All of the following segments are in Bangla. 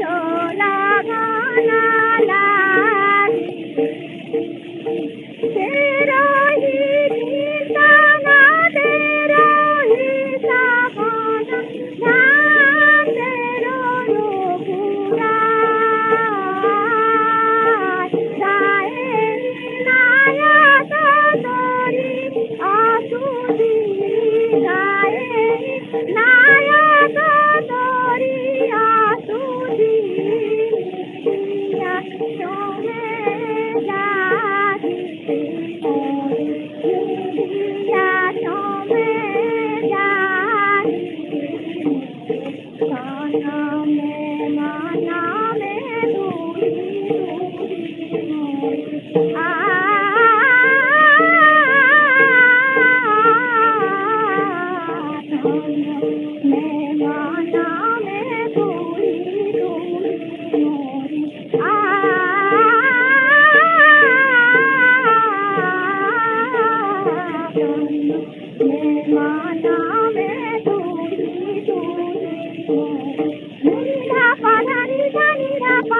চলা গানা Oh, yeah.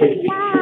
Yeah.